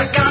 Check got.